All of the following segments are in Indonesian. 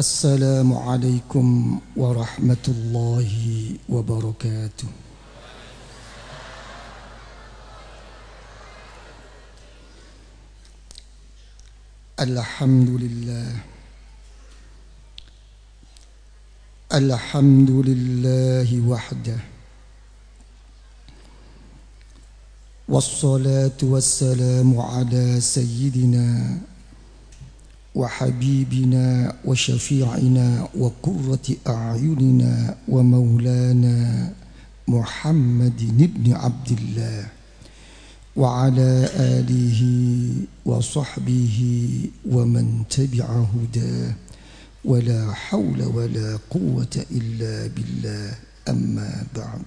السلام عليكم ورحمة الله وبركاته. الحمد لله. الحمد لله وحده. والصلاة والسلام على سيدنا وحبيبنا وشفيعنا وقرة أعيننا ومولانا محمد بن عبد الله وعلى آله وصحبه ومن تبع هداه. ولا حول ولا قوة إلا بالله. أما بعد.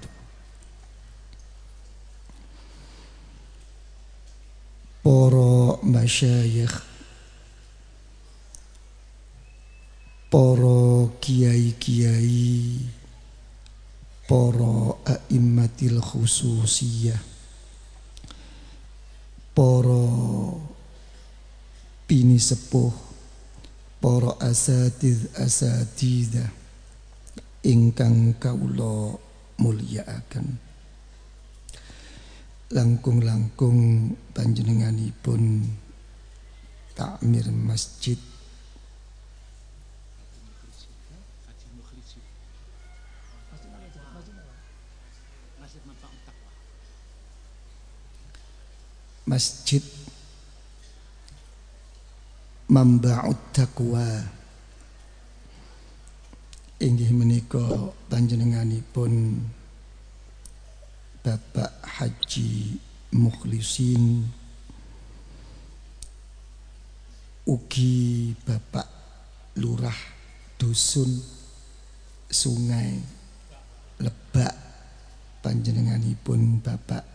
Para masyayikh para kiai-kiai para a'immatil khususiyah para pini sepuh para asatid asatidah ingkang kaula mulyakaken langkung-langkung panjenenganipun takmir masjid Masjid. Mamba'ut Taqwa. Inggih menika panjenenganipun Bapak Haji Mukhlisin. Ugi Bapak Lurah Dusun Sungai Lebak panjenenganipun Bapak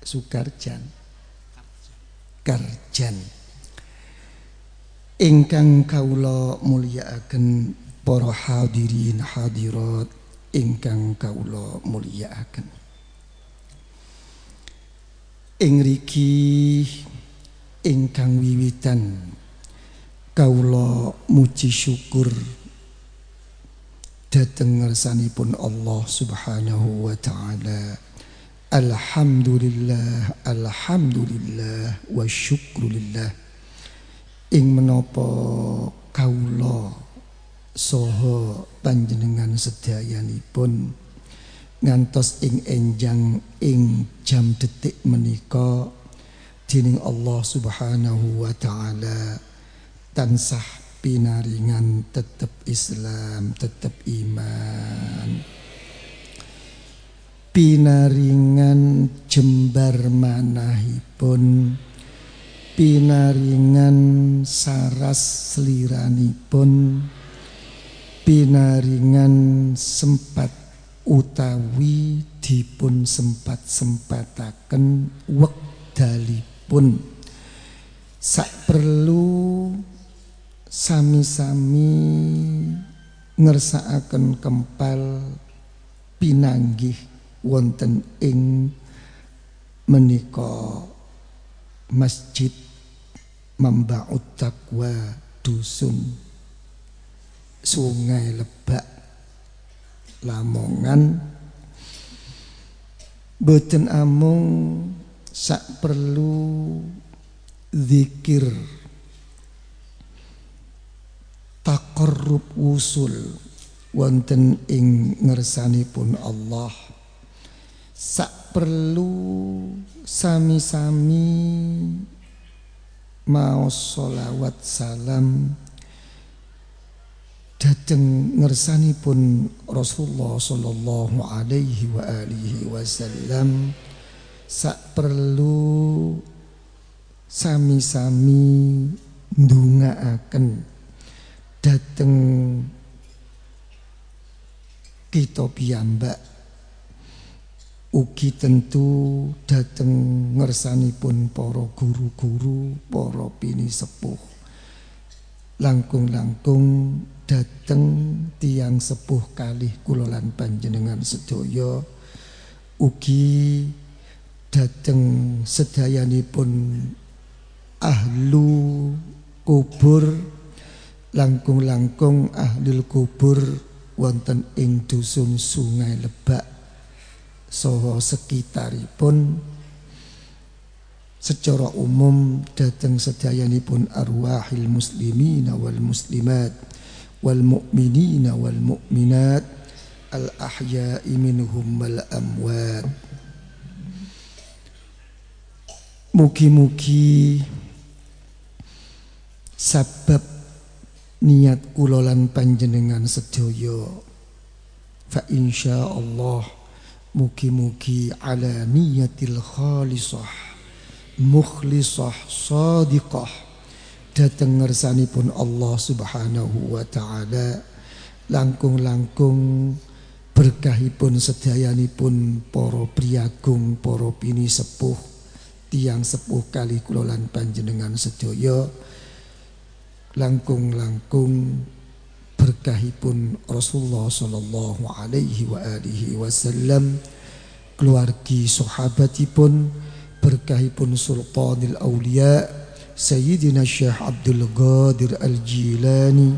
Sukarjan. Karjan. Ingkang kaula mulyakaken para hadirin hadirat ingkang kaula mulyakaken. Ing riki ingkang wiwitan kaula muji syukur dhateng ngersanipun Allah Subhanahu wa taala Alhamdulillah Alhamdulillah wa syukrulillah. Ing menapa kaula saha panjenengan sedayanipun ngantos ing enjang ing jam detik menika dening Allah Subhanahu wa taala tansah pinaringan tetep Islam tetep iman pinaringan jembar manahipun. Pinaringan saras seliranipun pinaringan sempat utawi dipun sempat sempataken wekdalipun. Sak perlu sami-sami ngersakaken kempal pinanggih wonten ing menika masjid Mambaut Taqwa dusun Sungai Lebak Lamongan. Boten amung sak perlu zikir takarrub usul wonten ing ngersanipun Allah sak perlu sami-sami mau solawat salam. Dateng ngersanipun Rasulullah sallallahu alaihi wa alihi wasallam. Sak perlu sami-sami ndongaaken dateng kita piyambak Ugi tentu dateng ngersanipun para guru-guru, para pini sepuh. Langkung-langkung dateng tiang sepuh kalih kulolan panjenengan sedaya. Ugi dateng sedayanipun ahlu kubur. Langkung-langkung ahli kubur wonten ing dusun Sungai Lebak saha sekitaripun secara umum dateng sedayanipun arwahil muslimin wal muslimat wal mu'minin wal mu'minat al ahya'i minhum wal amwat. Mugi-mugi sebab niat kulolan panjenengan sedaya fa insyaallah mugi-mugi ala niyatil khalisah mukhlisah sadiqah dateng ngersanipun Allah Subhanahu wa taala. Langkung-langkung berkahipun sedayanipun para priagung para pini sepuh tiang sepuh kali kulolan panjenengan sedaya. Langkung-langkung berkahipun Rasulullah sallallahu alaihi wa alihi wasallam keluargi sahabatipun berkahipun Sultanil Aulia Sayyidina Syekh Abdul Qadir Al-Jilani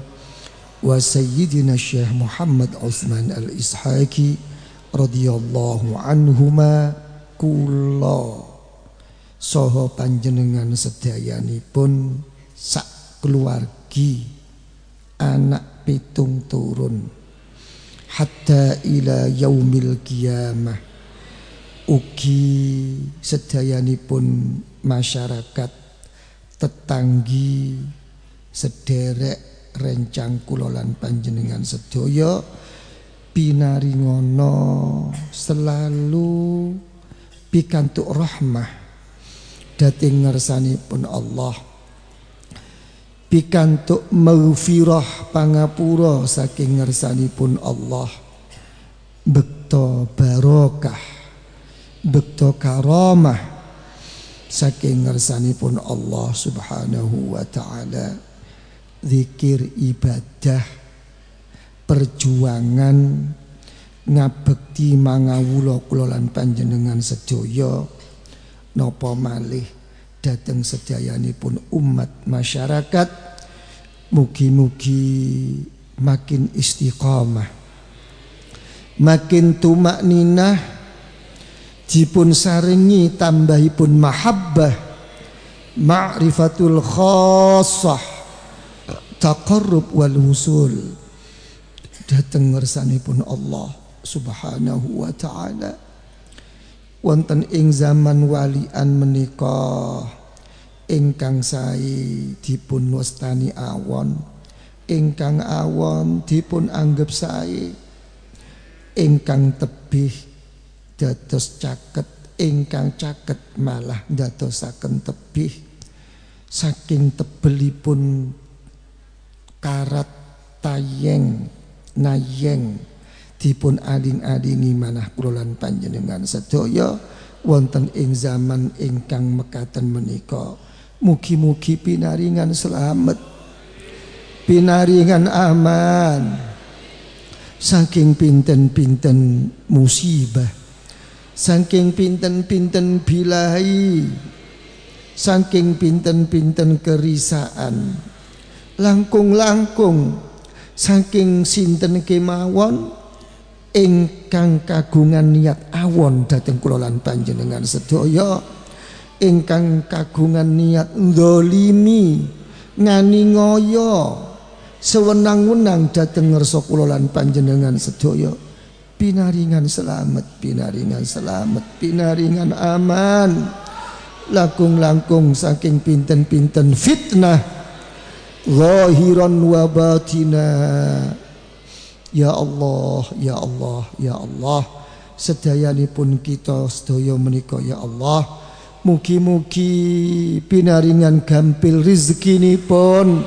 wa Sayyidina Syekh Muhammad Utsman Al-Ishaqi radhiyallahu anhuma. Kullahu soho panjenengan sedayanipun sak keluargi anak pitung turun. Hatta ila yaumil kiamah ugi sedayanipun masyarakat tetanggi sederek rencang kulolan panjenengan sedaya pinaringono selalu pikantuk rahmah dating pun Allah pikantuk maghfirah pangapura saking pun Allah. Bekto barokah bekto karamah saking pun Allah Subhanahu wa taala. Zikir ibadah perjuangan ngabekti mangawula kula lan panjenengan sedaya. Nopo malih dateng pun umat masyarakat mugi-mugi makin istiqamah makin tumak ninah jipun saringi tambahipun mahabbah ma'rifatul khassah taqarrub wal husul dateng ngersanipun Allah subhanahu wa ta'ala wonten ing zaman walian menika ingkang sae dipun wastani awon. Ingkang awon dipun anggap sae ingkang tebih dados caket ingkang caket malah dadosaken tebih. Saking tebelipun karat tayeng nayeng dipun ading-adingi manah kulolan panjenengan sedaya wonten ing zaman ingkang mekaten menika. Mugi-mugi pinaringan selamat. Pinaringan aman. Saking pinten-pinten musibah. Saking pinten-pinten bilahi. Saking pinten-pinten kerisaan. Langkung-langkung. Saking sinten kemawon ingkang kagungan niat awon dhateng kula lan panjenengan sedaya ingkang kagungan niat ndolimi ngani ngoyo sewenang-wenang dhateng ngersa kula lan panjenengan sedaya pinaringan selamat pinaringan selamat pinaringan aman. Langkung-langkung saking pinten-pinten fitnah zahiran wa batinah Ya Allah, ya Allah, ya Allah. Sedayanipun kita sedaya menika ya Allah. Mugi-mugi pinaringan gampil rezekinipun.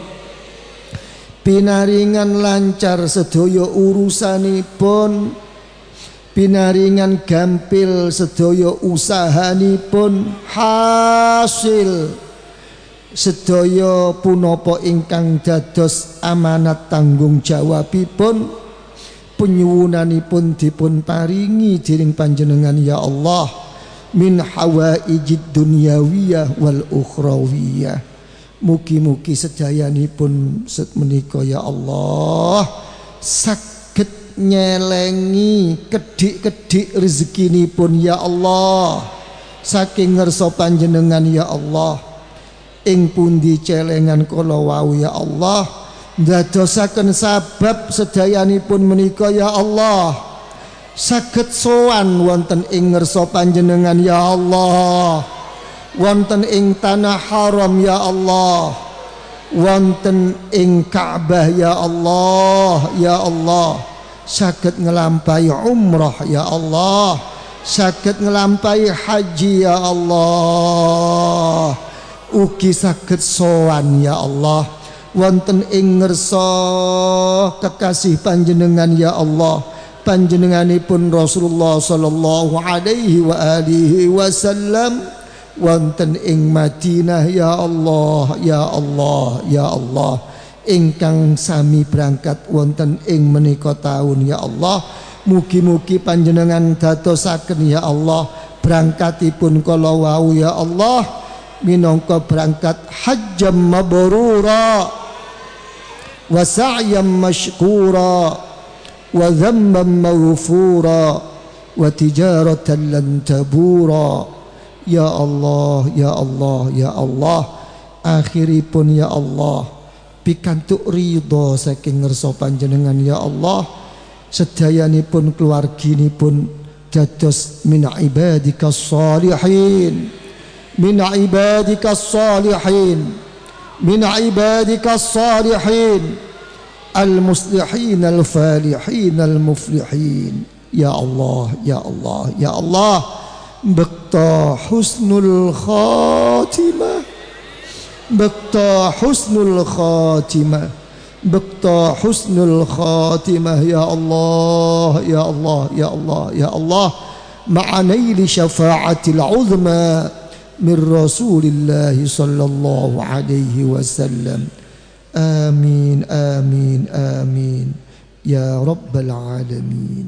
Pinaringan lancar sedaya urusanipun. Pinaringan gampil sedaya usahanipun hasil sedaya punapa ingkang dados amanat tanggung jawabipun penyuwunanipun dipun paringi dening panjenengan ya Allah min hawaijid dunyawiyah wal ukhrawiyah. Mugi-mugi sedayanipun menika ya Allah saged nyelengi kedik-kedik rezekinipun ya Allah. Saking ngerso panjenengan ya Allah ing pundi celengan kala wau ya Allah ndadosaken sabab sedayanipun menika ya Allah. Saged sowan wonten ing ngerso panjenengan ya Allah. Wonten ing tanah haram ya Allah. Wonten ing Ka'bah ya Allah ya Allah. Sakit ngelampai umrah ya Allah. Sakit ngelampai haji ya Allah. Ugi sakit sowan ya Allah wonten ing ngersa kekasih panjenengan ya Allah. Panjenenganipun Rasulullah sallallahu alaihi wa alihi wasallam. Wonten ing Madinah ya Allah ya Allah ya Allah. Ingkang sami berangkat wonten ing menika taun ya Allah. Mugi-mugi panjenengan dadosaken ya Allah. Berangkatipun kala wau ya Allah. Minangka berangkat hajjam mabrura wa sa'yam mashkura wa dhanban maghfura wa tijaratan lan tabura Ya Allah, Ya Allah, Ya Allah. Akhiripun Ya Allah Pikantuk ridho saking ngerso panjenengan Ya Allah. Sedayanipun keluarginipun Dados min ibadika salihin Min ibadika salihin من عبادك الصالحين المصلحين الفالحين المفلحين. يا الله يا الله يا الله. بقت حسن الخاتمة بقت حسن الخاتمة بقت حسن الخاتمة. يا الله يا الله يا الله يا الله. مع نيل شفاعة العظمى من رسول الله صلى الله عليه وسلم. آمين آمين آمين. يا رب العالمين.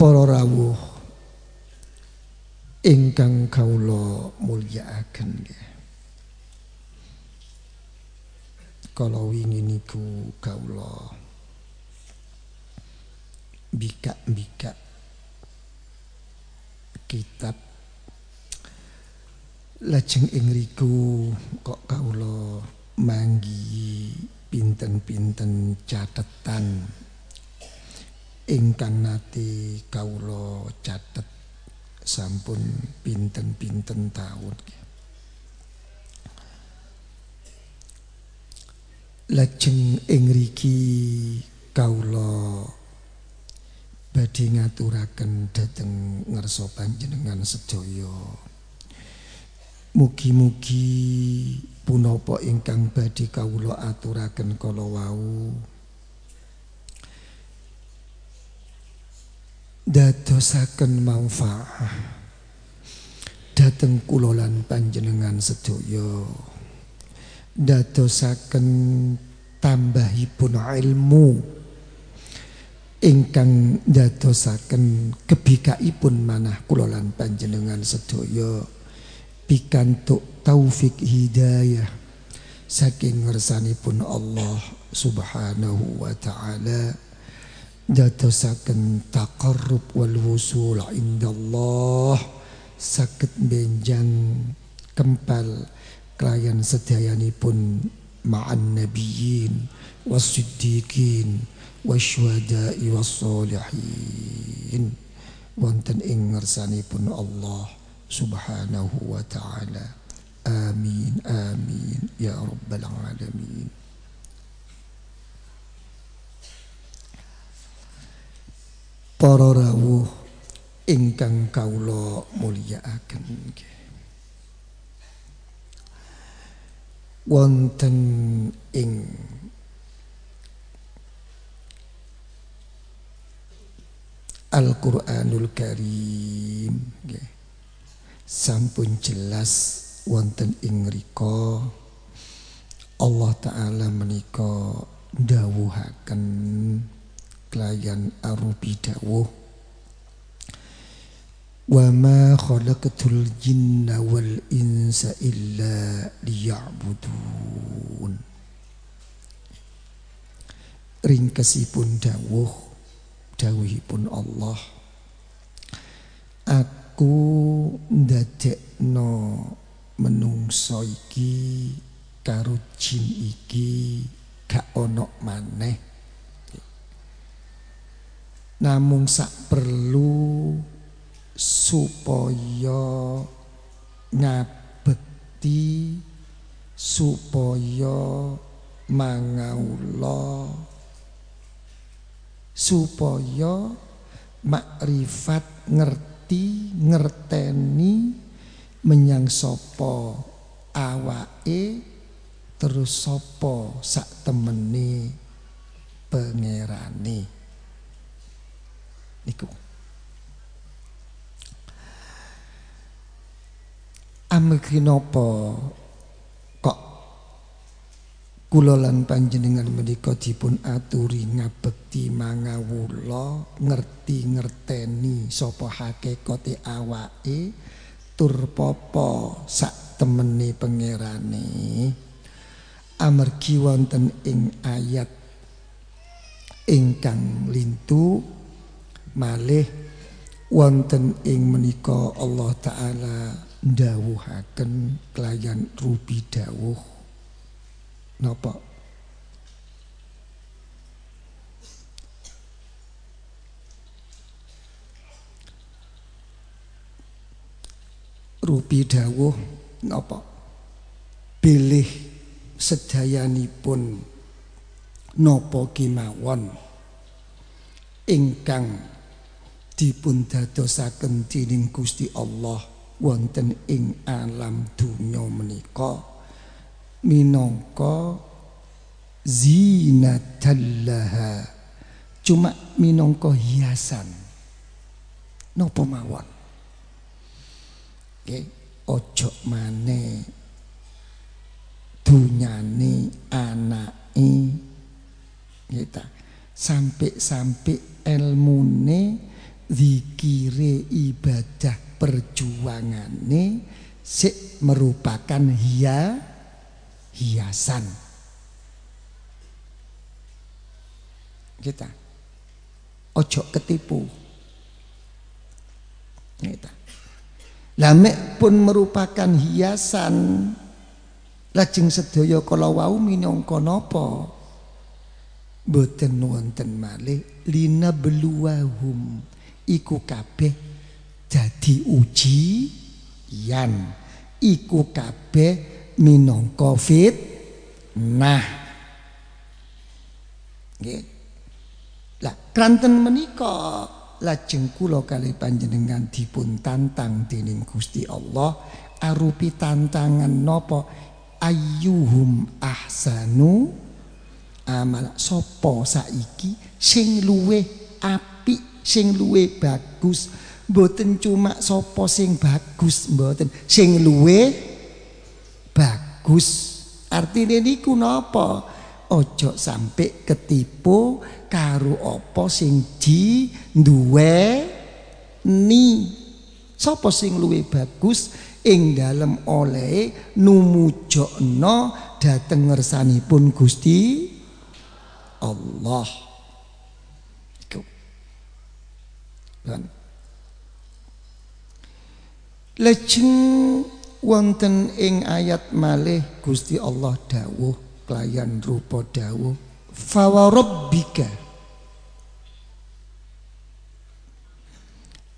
Para rawuh ingkang kawula mulyakaken. nggih. Kala wingi niku kawula bikak-bikak kitab. Lajeng ing riku kok kawula manggi pinten-pinten catetan ingkang nate kawula catet sampun pinten-pinten taun lajeng ing riki kawula badhe ngaturaken dhateng ngarsa panjenengan sedaya. Mugi-mugi punapa ingkang badhe kawula aturaken kala wau. Dadosaken manfaat dateng kula lan panjenengan sedaya dadosaken tambahipun ilmu. Ingkang dadosaken kebikaipun manah kula lan panjenengan sedaya. Pikantuk taufik hidayah saking ngersanipun Allah Subhanahu wa taala. Dadosaken taqarrub wal wusul indallah. Sakit benjang kempal kelayan sedayanipun ma'an nabiyyin wasiddiqin wasyuhada'i wassalihin wonten ing ngersanipun Allah subhanahu wa ta'ala. Amin amin ya rabbal alamin. Para rawuh ingkang kawula mulyakaken wonten ing Al-Qur'anul Karim. Nggih. Sampun jelas wonten ing rika. Allah taala menika dawuhaken kelayan arupi dawuh wa ma khalaqatul jinna wal insa illa liya'budun. Ringkesipun dawuh dawuhipun Allah aku ndadekno menungso iki karo jin iki gak ono maneh. Namung sak perlu supaya ngabekti supaya mangaula supaya makrifat ngerti ngerteni menyang sapa awake terus sapa sak temene pangerane. Niku amargi napa kok kula lan panjenengan menika dipun aturi ngabekti mangawula ngerti ngerteni sapa hakikate awake tur popo sak temene pangerane. Amargi wonten ing ayat ingkang lintu malih wonten ing menika Allah taala ndawuhaken kelayan rubi dawuh. Napa? Rubi dawuh napa? Bilih sedayanipun napa kemawon? Ingkang dipun dadosaken dening Gusti Allah wonten ing alam dunya menika minangka zinatallaha. Cuma minangka hiasan. Napa mawon? Nggih ojo maneh dunyane anake. Kita sampai-sampai ilmune zikire ibadah perjuangane sik merupakan hia hiasan. Kita ojo ketipu. Kita lamek pun merupakan hiasan lajeng sedaya kala wau minangka napa? Boten wonten malih beluahum iku kabeh dadi uji yan iku kabeh minangka fit. Nah. Nggih. Lah kranten menika lajeng kula kali panjenengan dipun tantang dening Gusti Allah arupi tantangan napa? Ayyuhum ahsanu? Amal sapa saiki sing luweh apik sing bagus mboten cuma sapa sing bagus mboten. Sing luwe bagus. Artine niku napa? Ojo sampai ketipu karo apa sing di duwe ni sapa sing luwe bagus? Ing dalem oleh numujokno dhateng ngersanipun Gusti Allah. Lejeng wonten ing ayat malih Gusti Allah dawuh kelayan rupa dawuh fawarabbika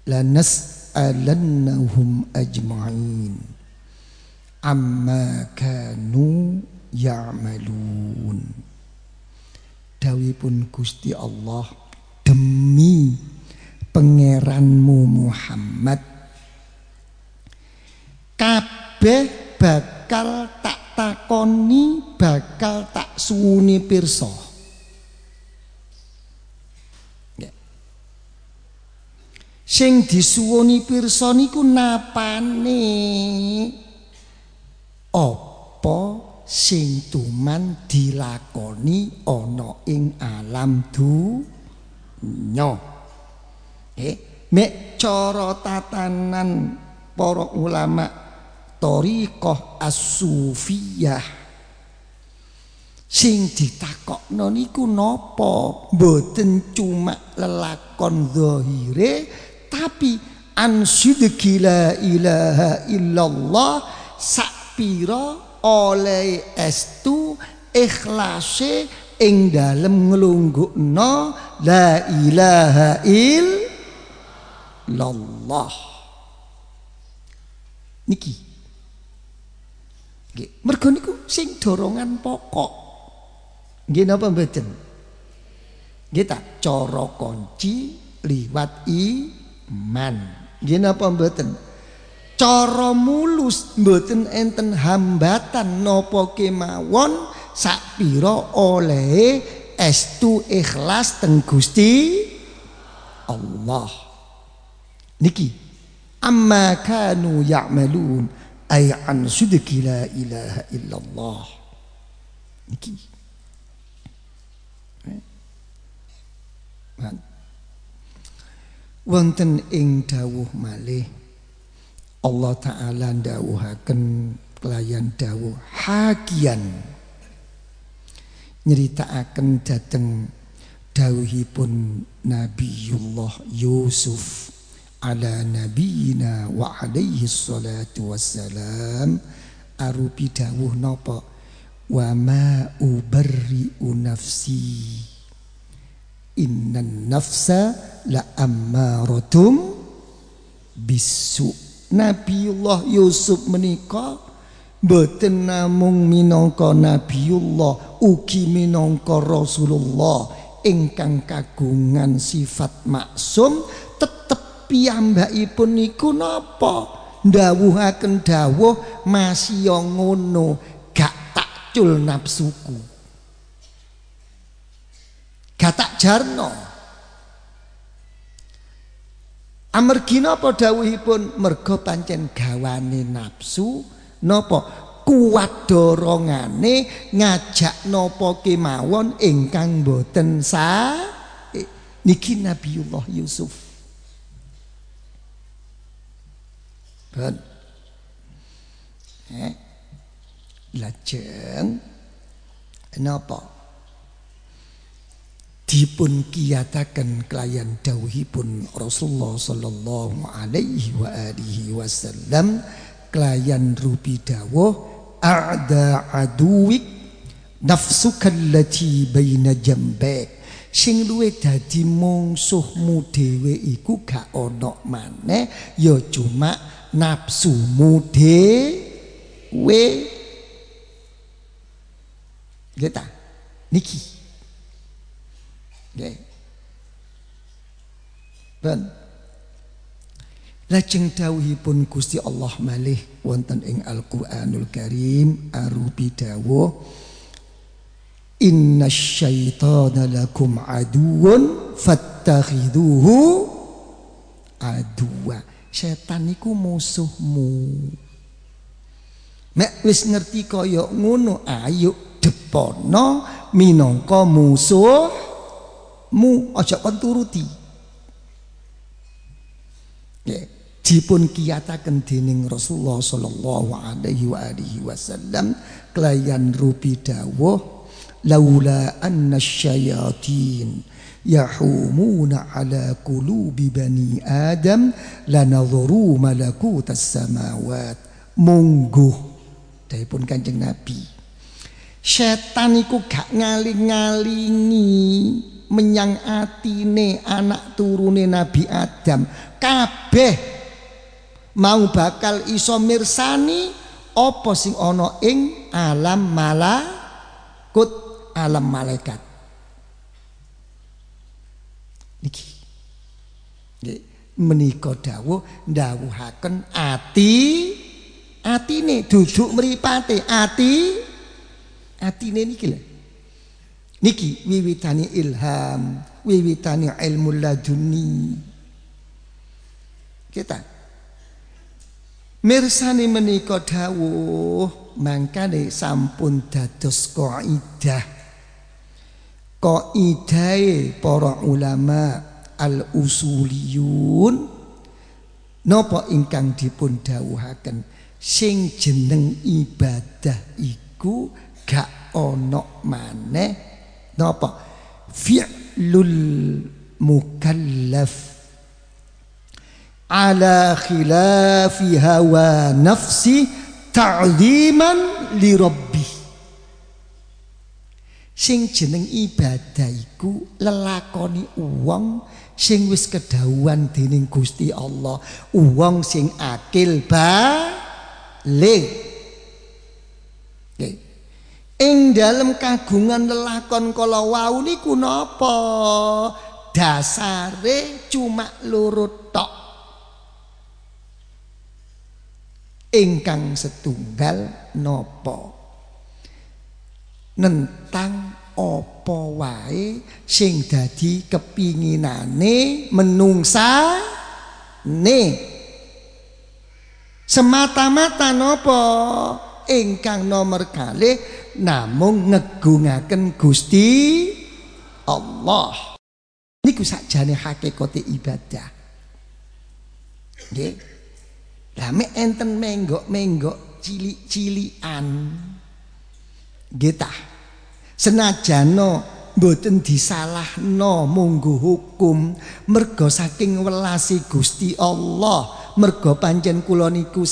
lanas'alannahum ajma'in amma kanu ya'malun. Dawipun Gusti Allah demi pangeranmu Muhammad kabeh bakal tak takoni bakal tak suwuni pirsa. Sing disuwuni pirsa niku napane? Apa sing tuman dilakoni ana ing alam du nyo eh mek cara tatanan para ulama thariqah as-sufiyah. Sing ditakokno niku napa? Mboten cuma lelakon zahire tapi an la ilaha illallah sakpira oleh estu ikhlase ing dalem nglunggukno la ilaha illallah. Niki nggih. Mergo niku sing dorongan pokok. Nggih napa mboten? Nggih ta? Cara kunci liwat iman. Nggih napa mboten? Cara mulus mboten enten hambatan napa kemawon sakpira oleh estu ikhlas teng Gusti Allah. Niki amma kanu ya'malun ay an sidqi la ilaha illallah. Niki wonten ing dawuh malih Allah Ta'ala dawuhaken kelayan dawuh hakian. Nyeritaaken dateng dawuhipun Nabiullah Yusuf ala nabiyina wa alaihi salatu wassalam. Arupi dawuh napa? Wa ma ubarri'u nafsi. Innan nafsa la ammaratum bisu' Nabiullah Yusuf menika boten namung minangka Nabiullah ugi minangka Rasulullah. Ingkang kagungan sifat maksum tetep piyambakipun niku napa? Ndawuhaken dawuh masih ngono gak takcul nafsuku. Gak tak jarno. Amargi napa dawuhipun? Merga pancen gawane nafsu napa? Kuat dorongane ngajak napa kemawon ingkang boten sa niki Nabiullah Yusuf. Ben. Eh. Lajeng napa dipun kiyataken kelayan dawuhipun Rasulullah sallallahu alaihi wa alihi wasallam kelayan rupi dawuh a'da aduwik nafsuka allati baina jambek sing luwe dadi mungsuhmu dhewe iku gak ana maneh ya cuma nafsumu dhewe Gita niki Nggih. Ben. Lajeng dawuhipun Gusti Allah malih wonten ing Al-Qur'anul Karim arupi dawuh Inna syaitana lakum aduun fattakhiduhu aduwa. Setan iku musuhmu. Mek wis ngerti kaya ngono ayo depono minangka musuh mu aja kon turuti ya dipun kiyataken dening Rasulullah sallallahu alaihi wa alihi wasallam kelayan rupi dawuh laula anna syayatin yahumuna ala qulubi bani adam lanadhuru malakutas samawat mungguh pun kanjeng nabi. Setan iku gak ngaling-ngalingi menyang atine anak turune Nabi Adam. Kabeh mau bakal iso mirsani apa sing ana ing alam malakut alam malaikat niki nggih menika dawuh ndawuhaken ati atine duduk mripate ati atine niki lho. Niki wiwitani ilham, wiwitani ilmu laduni. Kita. Mirsani menika dawuh mangkane sampun dados kaidah. Qaidai para ulama al-usuliyun. Napa ingkang dipun dawuhaken sing jeneng ibadah iku gak ana maneh. Napa? Fi'lul mukallaf. Ala khilafi hawa nafsi ta'ziman li rabbi sing jeneng ibadah iku lelakoni wong sing wis kedawuhan dening Gusti Allah. Wong sing akil balik. Okay. ing dalam kagungan lelakon kala wau niku napa? Dasare cuma loro tok. Ingkang setunggal napa nentang apa wae sing dadi kepinginane menungsa ne? Semata-mata napa? Ingkang nomor kali namung ngegungaken Gusti Allah. Niku sakjane hakikate ibadah. Nggih. Lah enten menggok-menggok cilik-cilikan Gita senajano mboten disalahno munggu hukum mergo saking welasi Gusti Allah. Mergo pancen kula niku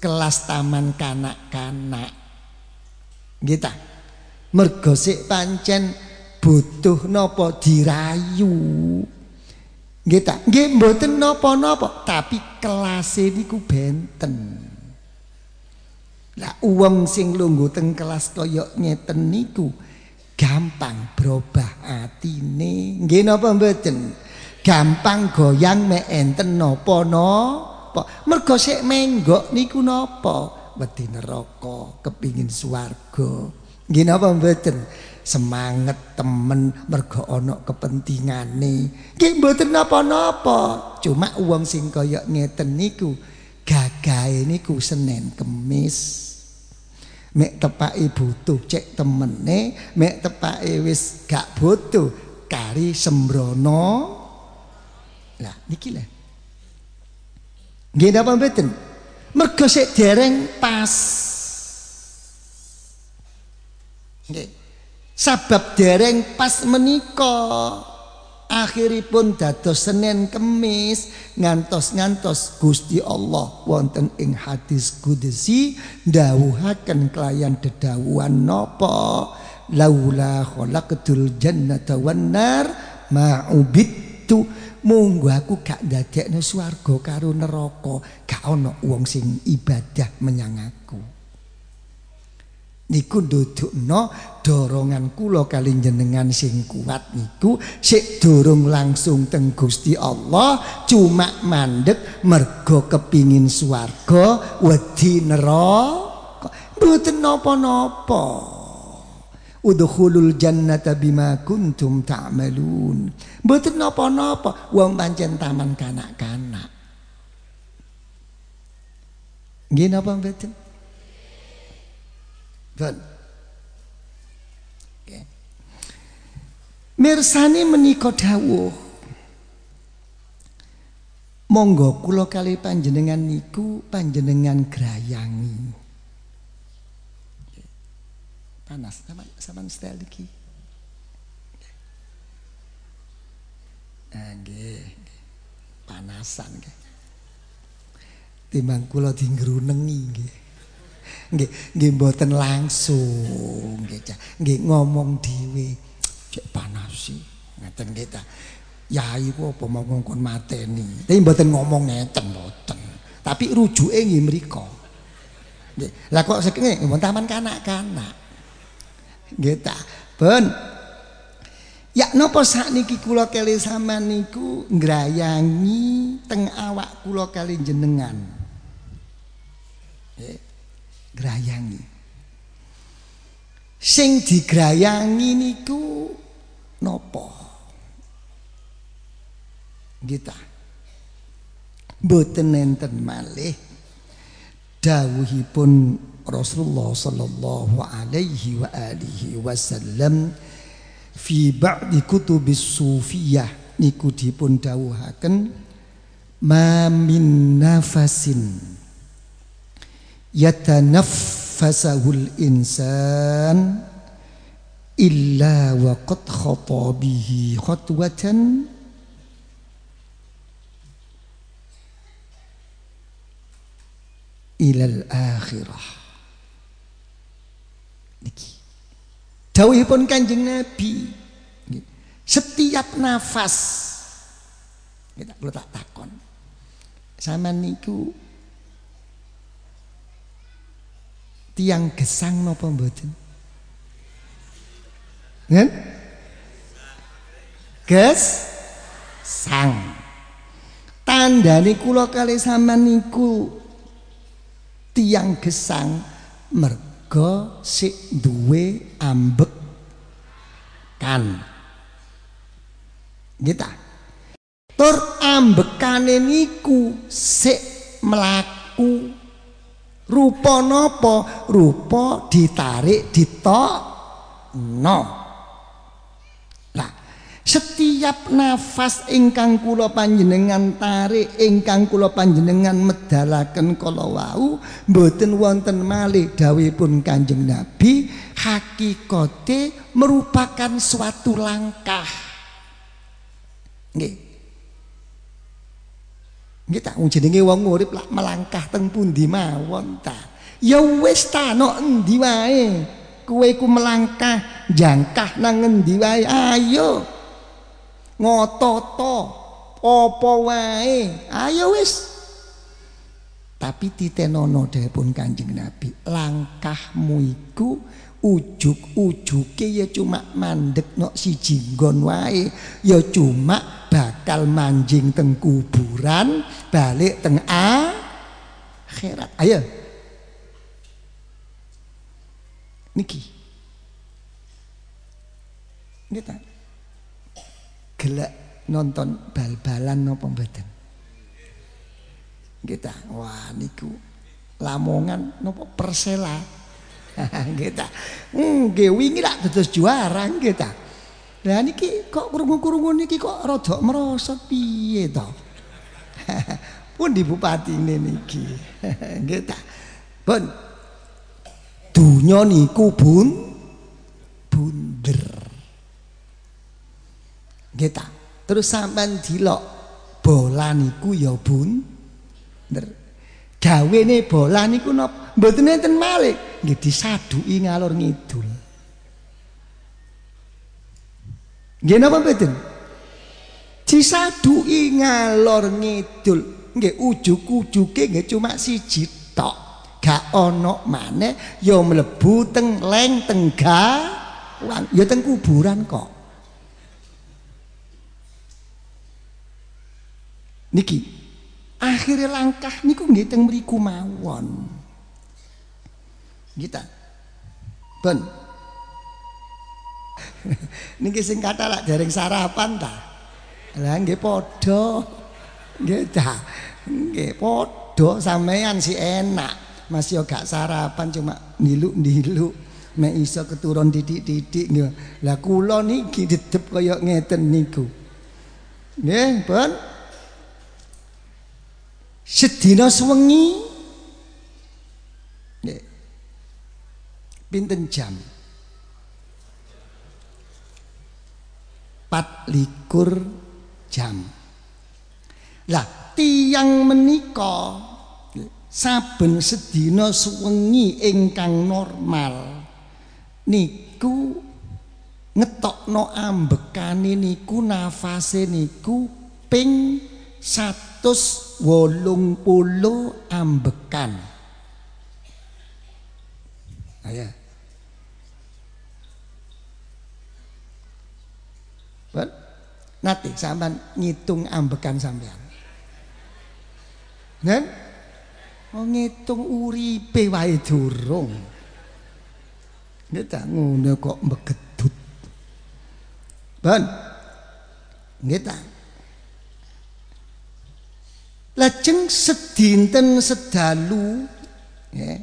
kelas taman kanak-kanak. Gita mergo sik pancen butuh nopo dirayu. Gita nggih mboten napa-napa tapi kelas niku benten lah uang sing lungguh teng kelas kaya ngeten niku gampang berubah atine. Nggih napa mboten? Gampang goyang mek enten napa napa. Mergo sik menggok niku napa? Wedi neraka, kepingin swarga. Nggih napa mboten? Semangat temen mergo ana kepentingane. Nggih mboten napa-napa. Cuma uang sing kaya ngeten niku gagahe niku Senin Kemis mek tepake butuh cek temene mek tepake wis gak butuh kari sembrono. Lah niki lah nggih napa mboten? Mergo sik dereng pas. Nggih. Sabab dereng pas menika akhiripun dados Senin Kemis ngantos-ngantos Gusti Allah wonten ing hadis kudsi dawuhaken kelayan dedawuhan napa? Laula khalaqtul jannata wan nar ma'ubittu munggo aku gak ndadekno swarga karo neraka. Gak ana wong sing ibadah menyang aku niku ndudukno dorongan kula kali jenengan sing kuat niku sik dorong langsung teng Gusti Allah cuma mandek mergo kepingin swarga wedi neraka. Mboten napa-napa. Udkhulul jannata bima kuntum ta'malun. Mboten napa-napa wong pancen taman kanak-kanak. Nggih napa mboten Good. Okay. Mirsani menika dawuh. Monggo kula kali panjenengan niku panjenengan grayangi. Panas sama sama style iki. Nggih. Panasan nggih. Timbang kula dinggrunengi nggih nggih nggih mboten langsung nggih nggih ngomong dhewe cek panas sih. Ngeten nggih ta yai ku apa mau ngongkon mateni? Tapi mboten ngomong ngeten mboten. Tapi rujuke nggih mriku nggih. Lah kok sekene mbon taman kanak-kanak. Nggih ta ben Ya napa sakniki kula kali sampean niku ngrayangi teng awak kula kali jenengan. Nggih grayangi. Sing digrayangi niku nopo? Kita mboten enten malih dawuhipun Rasulullah sallallahu alaihi wa alihi wasallam fi ba'di kutubis sufiyah niku dipun dawuhaken ma min nafasin yatanaffasahul insan illa wa qad khata bihi khatwatan ilal akhirah niki dawuhipun Kanjeng Nabi setiap nafas kita perlu tak takon sama niku tiang gesang napa mboten Kan? Ges sang. Tandane kula kali sampean niku tiang gesang merga sik duwe ambek kan kita tur ambekane niku sik melaku rupa napa? Rupa ditarik ditok no. Setiap nafas ingkang kula panjenengan tarik ingkang kula panjenengan medalaken kala wau mboten wonten malih dawuhipun Kanjeng Nabi hakikate merupakan suatu langkah. Nggih nggih tak jenenge wong urip lak melangkah teng pundi mawon ta? Ya wis ta no endi wae? Kowe melangkah jangkah nang endi wae? Ayo. Ngototo apa wae? Ayo wis. Tapi titenono pun Kanjeng Nabi langkahmu iku ujuk-ujuke ya cuma mandek nok si jinggon wae ya cuma bakal manjing teng kuburan balik teng akhirat. Ayo. Niki. Nggih gelek nonton bal-balan napa mboten? Kita wah niku lamongan napa? Persela. Kita nggih wingi lak dados juara kita lah niki kok krungu-krungu niki kok rada merosot piye to pun di bupati ini niki kita pun dunya niku bun bunder Nggih Terus sampean dilok bola niku ya bun. Gawene bola niku napa? Mboten enten malih, nggih disaduki ngalor ngidul. Nggih napa mboten? Disaduki ngalor ngidul. Nggih ujug-ujuge nggih cuma siji tok. Gak ana maneh ya mlebu teng leng tengga ya teng kuburan kok. niki akhirnya langkah niku nggih teng mriku mawon kita ben niki sing kata lak dereng sarapan ta? Lah nggih padha. Nggih ta? Nggih padha sampean si enak. Masih gak sarapan cuma nilu-nilu mek iso keturun titik-titik nggih. Lah kula niki dedep kaya ngeten niku. Nggih ben sedina sewengi nggih. Pinten jam pat likur jam. Lah tiang menika saben sedina sewengi ingkang normal niku ngetokno ambekane niku nafase niku ping satus wolung puluh ambekan Ben, nanti sampean ngitung ambekan sampean. Nen? Oh ngitung uripe wae durung. Nggih ngono kok mbegedut. Ben. Nggih lajeng sedinten sedalu ya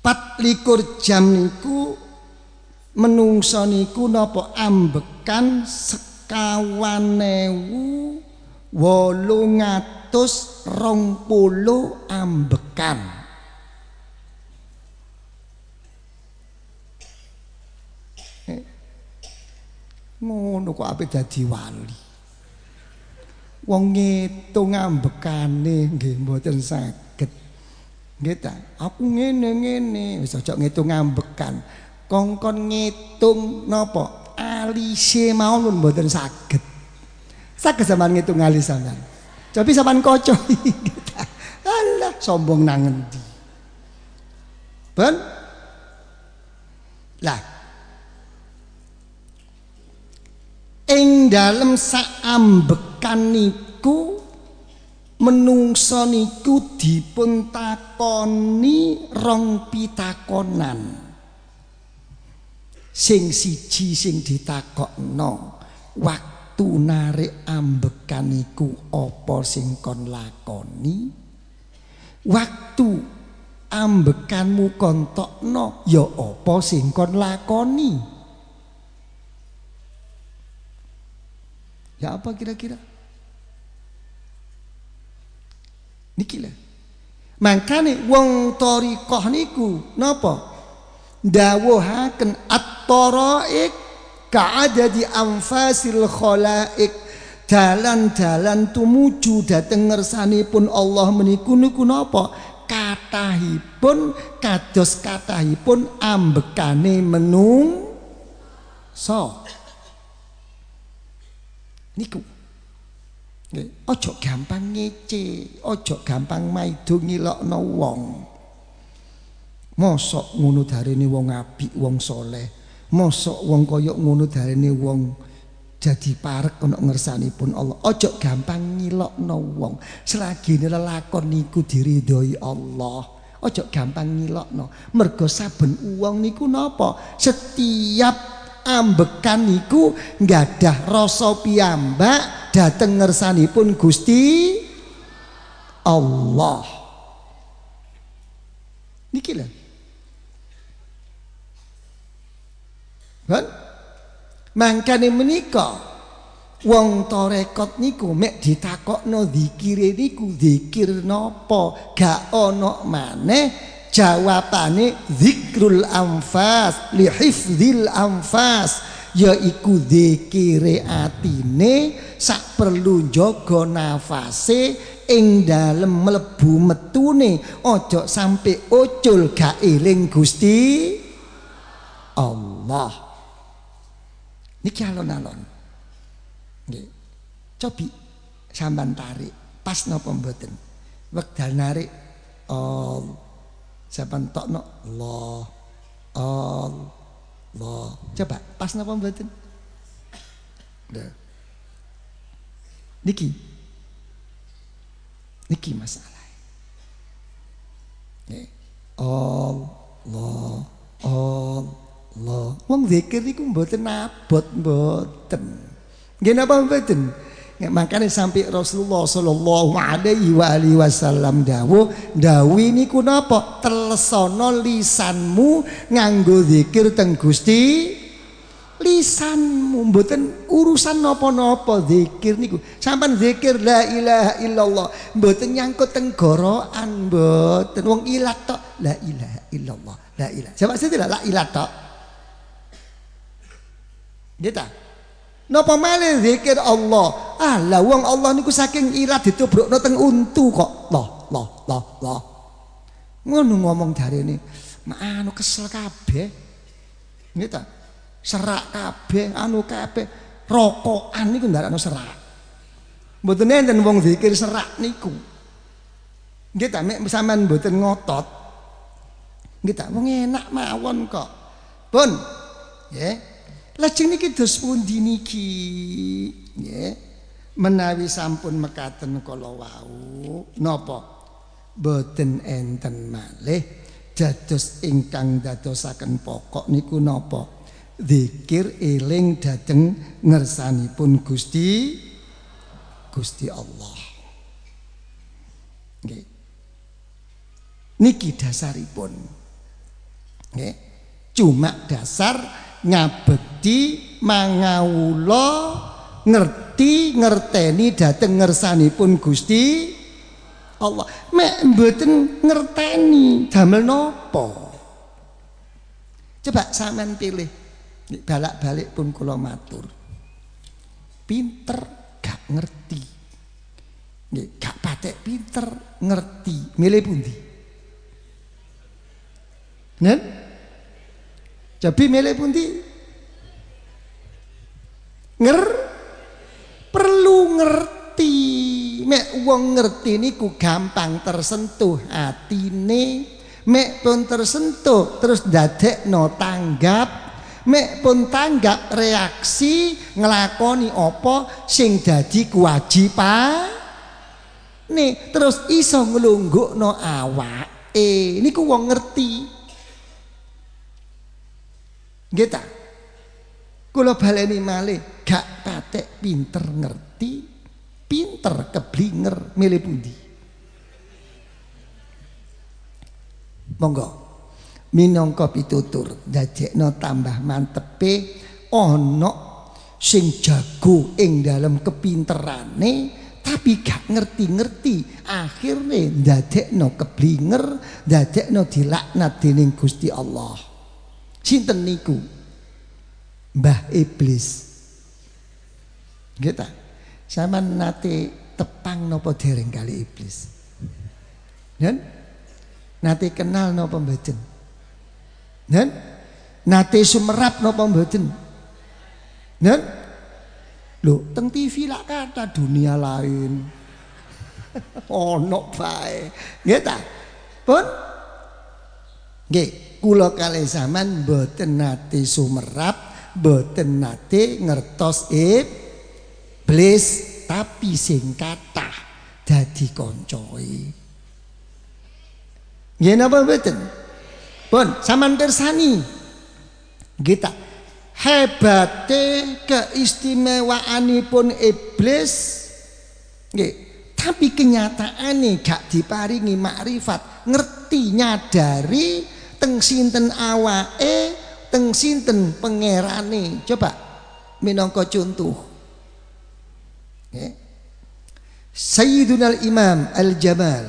pat likur jam niku menungso niku napa ambekan sekawan ewu wolung rong puluh ambekan. Eh, ngono kok ape dadi wali. Wong ngitung ambekane nggih mboten saged. Nggih ta? Aku ngene ngene wis aja ngitung ambekan kongkon ngitung napa alise mawon mboten saged. Saged sampean ngitung alis sampean. Tapi sampean kaca alah sombong nang endi ben? Lah. Ing dalem saambekan niku menungso niku dipun takoni rong pitakonan sing siji sing ditakokno waktu narik ambekan iku apa sing kon lakoni? Waktu ambekanmu kontokno ya apa sing kon lakoni? Ya apa kira-kira? Niki lah makane wong torikoh niku napa dawuhaken at-taraik ka'adadi anfasil khalaik dalan-dalan tumuju dhateng ngersanipun Allah meniku niku napa? Katahipun kados katahipun ambekane menung so niku ojo gampang ngece ojo gampang maido ngilokno wong Mosok ngono darene wong apik, wong soleh. Mosok wong kaya ngono darene wong jadi parek ana ngersanipun Allah. Ojo gampang ngilokno wong. Selagine lelakon niku diridhoi Allah. Ojo gampang ngilokno. Mergo saben wong niku napa? Setiap ambekan niku nggadah rasa piyambak dhateng ngersanipun Gusti Allah. Niki lho. Kan? Mangkane menika wong tarekat niku mek ditakokno zikire niku zikir napa? Gak ana maneh jawabane zikrul anfas li hifdzil anfas yaiku zikire atine sak perlu jaga nafase ing dalem mlebu metune. Aja sampe ucul gak eling Gusti Allah Niki alon-alon. Nggih. Cobi sampean tarik pas napa mboten. Wekdal narik all sampean tokno Allah Allah. Coba pas napa mboten? Niki. Niki masalah. Nggih. Allah Allah Allah. Wong zikir niku mboten abot mboten. Nggih napa mboten? Makanya sampai Rasulullah Sallallahu Alaihi wa Wasallam dawu dawi niku napa? Telesono lisanmu nganggo zikir teng Gusti lisanmu. Mboten urusan napa-napa zikir niku. Sampean zikir la ilaha illallah. Mboten nyangkut teng gorokan mboten. Wong ilat tok la ilaha illallah la ilaha. Coba sih la ilaha tok Nggih Napa malih zikir Allah? Ah, lah wong Allah niku saking ilat ditubrukno teng untu kok. Loh, loh, loh, loh. Ngono ngomong darene, anu kesel kabeh. Nggih? Serak kabeh, anu kabeh. Rokokan niku ndarakno serak. Mboten enten wong zikir serak niku. Nggih ta, mek sampean mboten ngotot. Nggih ta, wong enak mawon kok. Pun. Nggih. Lajeng niki dos pundi niki? Nggih. Menawi sampun mekaten kala wau, napa? Boten enten malih dados ingkang dadosaken pokok niku napa? Zikir eling dhateng ngersanipun Gusti Gusti Allah. Nggih. Niki dasaripun. Nggih. Cuma dasar ngabekti mangawula ngerti ngerteni dhateng ngersanipun Gusti Allah. Mek mboten ngerteni damel napa? Coba sampean pilih. Balak-balik pun kula matur. Pinter gak ngerti. Gak patek pinter ngerti. Milih pundi? Nen? Jadi milih pundi? Nger perlu ngerti. Mek wong ngerti niku gampang tersentuh atine. Mek pun tersentuh terus dadekno tanggap. Mek pun tanggap reaksi ngelakoni apa sing dadi kewajiban. Nih terus iso nglunggukno awak. Eh niku wong ngerti. Nggih ta? Kula baleni malih, gak patek pinter ngerti, pinter keblinger milih pundi. Monggo. Minangka pitutur dadekno tambah mantepe ana sing jago ing dalam kepinterane tapi gak ngerti-ngerti akhirnya dadekno keblinger dadekno dilaknat dening Gusti Allah Sinten niku? Mbah Iblis. Ta? Sampeyan nate tepang napa dereng kali iblis? Nen? Nate kenal napa mboten? Nen? Nate sumerap napa mboten? Nen? Lho, teng TV lak kata dunia lain. Ono bae. Nggih ta? Pun? Nggih kula kalih zaman boten nate sumerap, boten nate ngertos iblis, tapi sing kathah dadi koncoe. Nggih napa mboten? Pun sampean pirsani. Kita hebate keistimewaanipun iblis nggih tapi kenyataane gak diparingi makrifat ngerti nyadari teng sinten awake teng sinten pangerane? Coba minangka contoh. Nggih. Sayyiduna Imam Al-Jamal.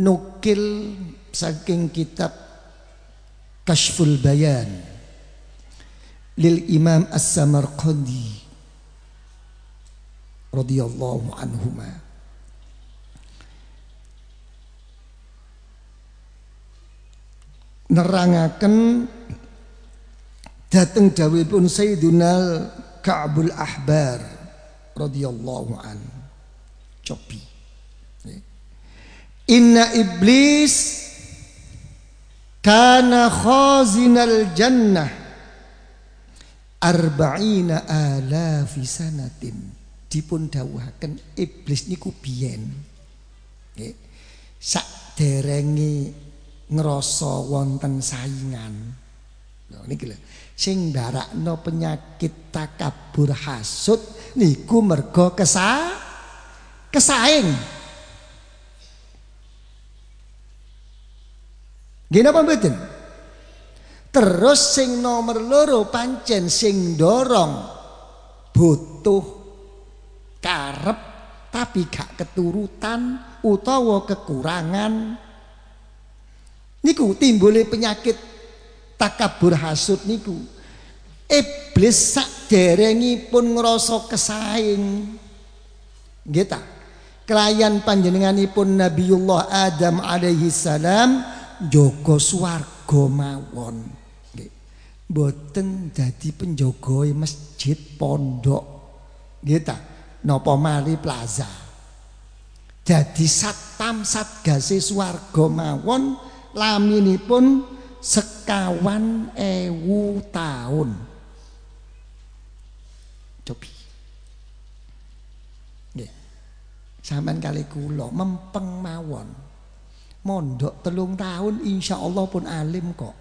Nukil saking kitab Kashful Bayan. Lil Imam As-Samarqandi radhiyallahu anhumah nerangaken dateng dawuhipun Sayyiduna Ka'bul Ahbar radhiyallahu an. Cobi. Inna iblis kana khazinal jannah arba'ina alafi sanatin dipun dawuhaken iblis niku biyen nggih derenge ngerasa wonten saingan. Lho niki lho. Sing ndarakno penyakit takabur hasud niku mergo kesa kesaing. Gini apa mboten? Terus sing nomor loro pancen sing dorong butuh karep tapi gak keturutan utawa kekurangan niku timbule penyakit takabur hasud niku. Iblis sak derengipun ngrasa kesaing. Nggih ta? Kelayan panjenenganipun Nabiullah Adam alaihi salam jaga swarga mawon. Nggih. Mboten dadi masjid pondok. Nggih ta? Napa mari plaza? Jadi satpam satgase swarga mawon laminipun sekawan ewu tahun cobi. Nggih. Kali kula mempeng mawon. Mondok telung tahun insya Allah pun alim kok.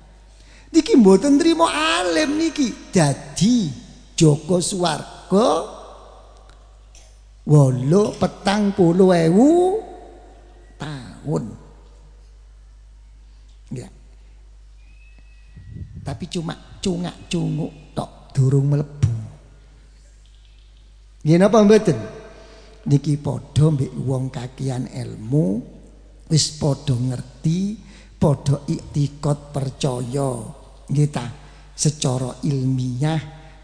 Niki mboten trimo alim niki. Dadi Joko Swarga wolu petang puluh ewu tahun Tapi cuma cungak-cunguk tok durung mlebu. Nggih napa mboten? Niki padha mbek wong kakian ilmu wis padha ngerti, padha iktikad percaya. Nggih ta? Secara ilmiah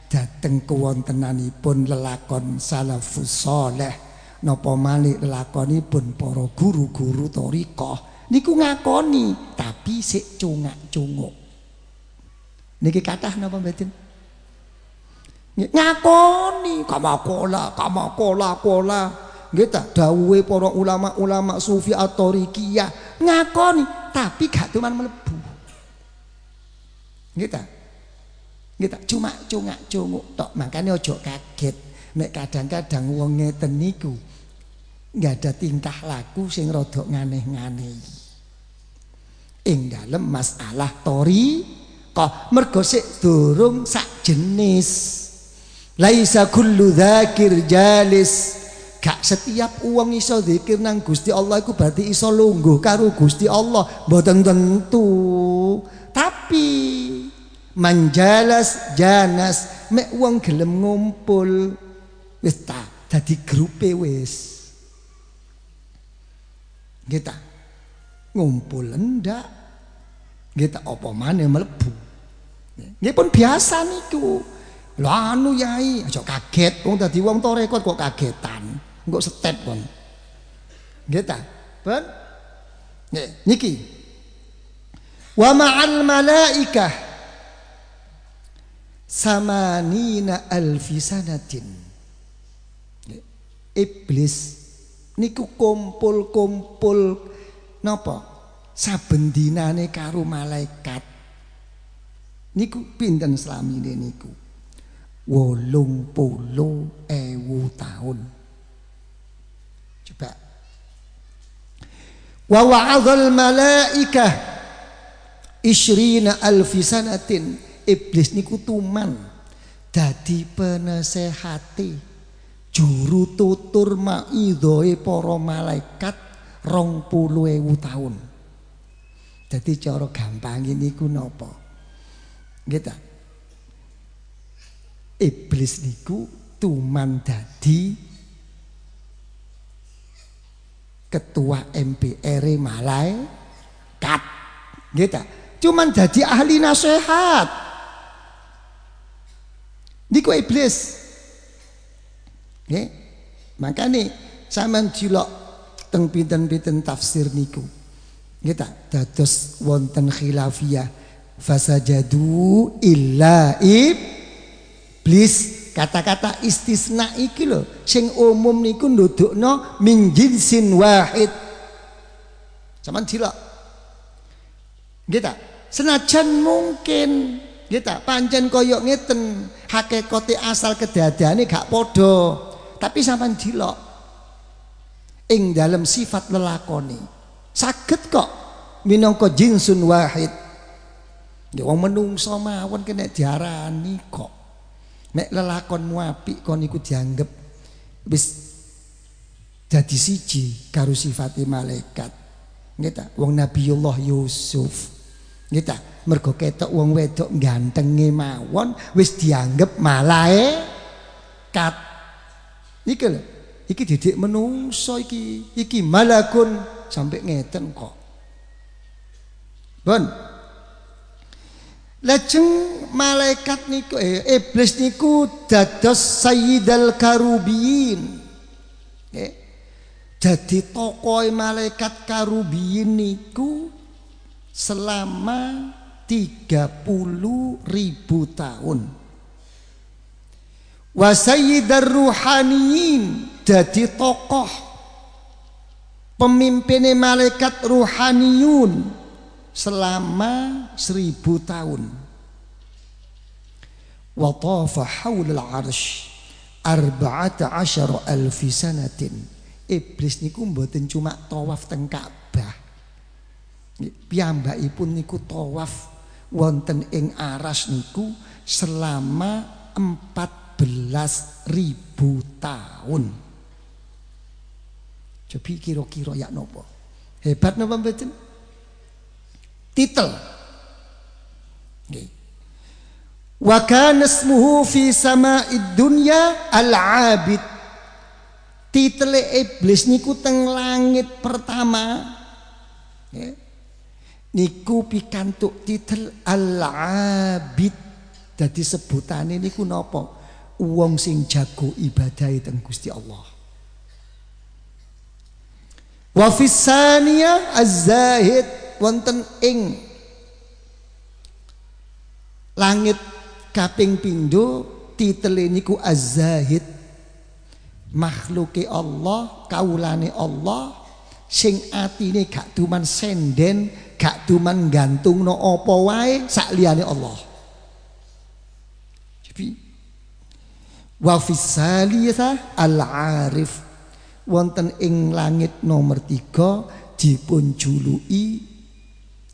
dateng kewontenanipun lelakon salafus saleh napa malih lelakonipun para guru-guru thariqah niku ngakoni tapi sik cungak-cunguk niki kathah napa mboten? Ngakoni kamakola kamakola kola nggih ta dawuhe para ulama-ulama sufi at-tariqiyah ngakoni tapi gak cuman mlebu. Nggih ta? Nggih ta cuma cungak cunguk tok makane aja kaget. Nek kadang-kadang wong ngeten niku nggak ada tingkah laku sing rada nganeh-nganeh. Ing dalem masalah tori kok mergo sik durung sak jenis Laisa kullu dzakir jalis. Gak setiap uang iso zikir nang Gusti Allah iku berarti iso lungguh karo Gusti Allah, mboten tentu. Tapi manjalas janas mek uang gelem ngumpul wis ta dadi grupe wis. Kita ngumpul ndak? Kita apa maneh mlebu. Nggih pun biasa niku. Lho anu yai, aja kaget wong dadi wong tarekat kok kagetan. Engko step kon. Nggih ta? Ben? Nggih, niki. Wa ma'al malaikah samanina alfi sanatin. Iblis niku kumpul-kumpul napa? Saben dinane karo malaikat. Niku pinten slamine niku? wolung puluh ewu tahun. Coba. Wa wa'adhal malaikah isyrina alfi sanatin. Iblis niku tuman dadi penasehati juru tutur maidhoe para malaikat rong puluh ewu tahun. Jadi cara gampang ini ku nopo gitu iblis niku tuman dadi ketua MPR malaikat gitu cuman jadi ahli nasihat. Niku iblis. Nggih. Makane sampean cilok teng pinten-pinten tafsir niku. Ta? Dados wonten khilafiyah fasajadu illa iblis. Kata-kata istisna iki lho. Sing umum niku ndudukno min jinsin wahid. Sampean dilok nggih senajan mungkin. Nggih ta? Pancen kaya ngeten. Hakikate asal kedadiane gak padha. Tapi sampean dilok ing dalam sifat lelakoni. Saged kok minangka jinsun wahid ya wong menungso mawon kena diarani kok Nek lelakonmu apik kon iku dianggap wis dadi siji karo sifate malaikat. Nggih ta? Wong Nabiullah Yusuf. Nggih ta? Mergo ketok wong wedok gantenge mawon wis dianggap malaikat. Iki lho. Iki didik menungso iki. Iki malakun sampai ngeten kok. Bon, Lajeng malaikat niku eh, iblis niku dados sayyidal karubiyin. Eh, jadi tokoh malaikat karubiyin niku selama 30 ribu tahun. Wa sayyidar ruhaniyin jadi tokoh pemimpin malaikat ruhaniyun selama seribu tahun. Watafa al-arsh arba'ata asyara alfi sanatin. Iblis niku mboten cuma tawaf teng Ka'bah. Piyambakipun niku tawaf wonten ing aras niku selama 14 ribu tahun. Coba kira-kira ya nopo. Hebat napa mboten? Titel. Wa kana ismuhu fi sama'id dunya al-'abid. Titele iblis niku teng langit pertama. Niku pikantuk titel al-'abid. Dadi sebutane niku napa? Wong sing jago ibadah teng Gusti Allah. Wa fisaniya az-zahid wonten ing langit kaping pindho titele niku az-zahid makhluke Allah kaulane Allah sing atine gak duman senden gak duman gantungno apa wae sak liyane Allah. Jadi wa al-arif wonten ing langit nomor tiga dipun juluki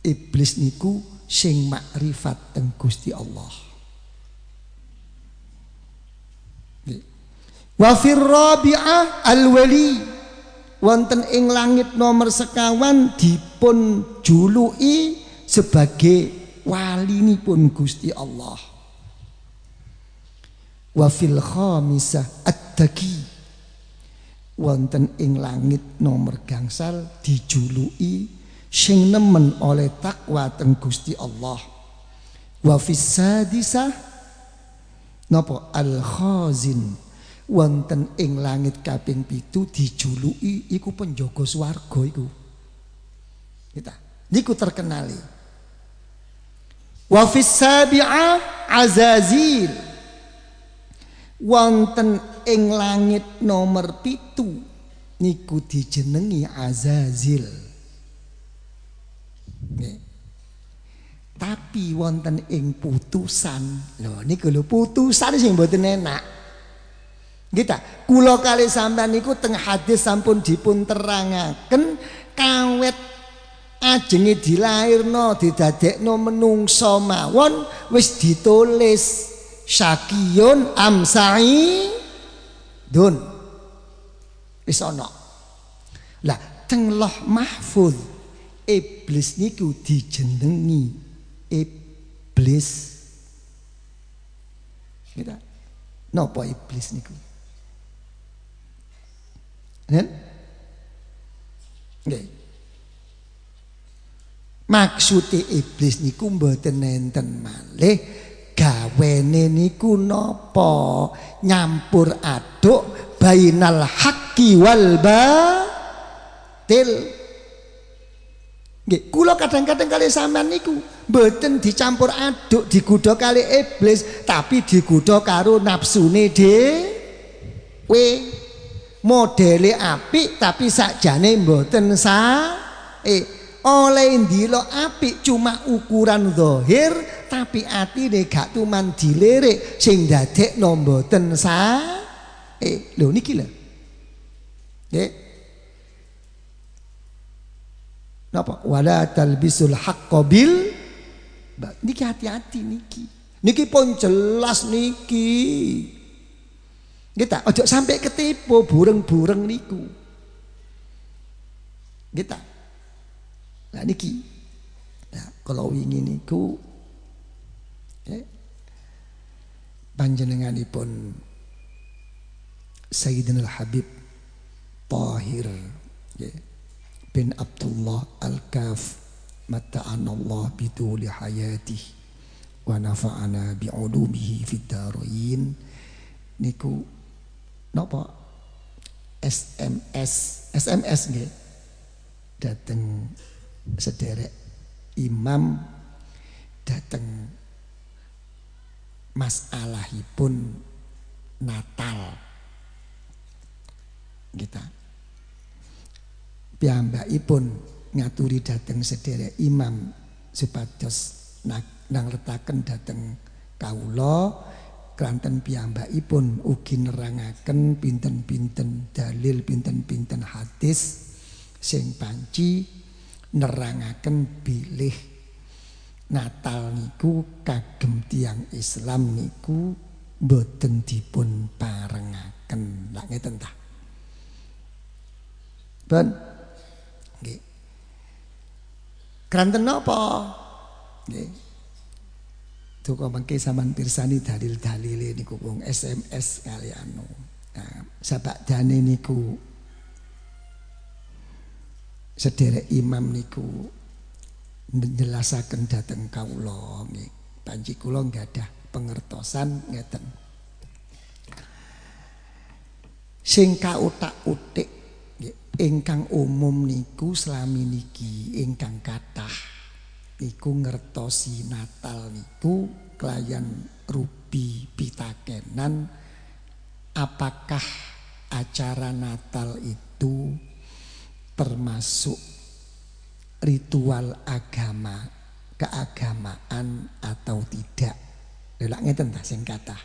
iblis niku sing makrifat teng Gusti Allah. Wa fir rabi'ah al-wali. Wonten ing langit nomor sekawan dipun juluki sebagai walinipun Gusti Allah. Wa fil khamisah at-taqi. Wonten ing langit nomor gangsal dijuluki sing nemen oleh takwa teng Gusti Allah. Wa fis sadisah napa al-khazin wonten ing langit kaping pitu dijuluki iku penjaga swarga iku. Kita niku terkenali. Wa fis sabi'ah azazil. Wonten ing langit nomor pitu niku dijenengi azazil. Tapi wonten ing putusan. Lho niku lho putusan sing mboten enak. Kita kula kali sampean niku teng hadis sampun dipun terangaken kawet ajenge dilairno didadekno menungso mawon wis ditulis syakiyun amsai dun wis ana lah teng loh mahfuz iblis niku dijenengi iblis kita napa iblis niku Nen? Nggih. Maksude iblis niku mboten nenten malih gawene niku napa nyampur aduk bainal haqqi wal batil Nggih, kula kadang-kadang kali sampean niku mboten dicampur aduk digodha kali iblis tapi digodha karo nafsune dhewe. Modele apik tapi sakjane mboten eh oleh ndilo apik cuma ukuran zahir tapi atine gak tuman dilirik sing dadekno mboten eh lho niki lho. Nggih napa wala talbisul haqqo bil niki hati-hati niki niki pun jelas niki kita ojo sampai ketipu bureng-bureng niku. Kita. Nah niki. Nah, kalau ingin niku eh, panjenenganipun Sayyidina Al-Habib Tahir ya, bin Abdullah Al-Kaf mata'anallah bituli hayati wa nafa'ana bi'ulumihi fid darain niku Napa? SMS, SMS nggih. Dateng sederek imam dateng masalahipun Natal. Kita piyambakipun ngaturi dateng sederek imam supados nang letaken dateng kawula Klanten piyambakipun ugi nerangaken pinten-pinten dalil pinten-pinten hadis sing panci nerangaken bilih Natal niku kagem tiang Islam niku boten dipun parengaken. Lah ngeten ta. Ben nggih. Kranten napa? Nggih. Duka mengke sampean pirsani dalil-dalile niku wong SMS kali anu. Nah, sabak dane niku sederek imam niku njelasaken dhateng kawula nggih. Panji kula ada pengertosan ngeten. Sing kautak-utik ingkang umum niku selami niki ingkang kathah. Iku ngertosi Natal niku kelayan rubi pitakenan. Apakah acara Natal itu termasuk ritual agama keagamaan atau tidak? Lha ngeten ta sing kathah?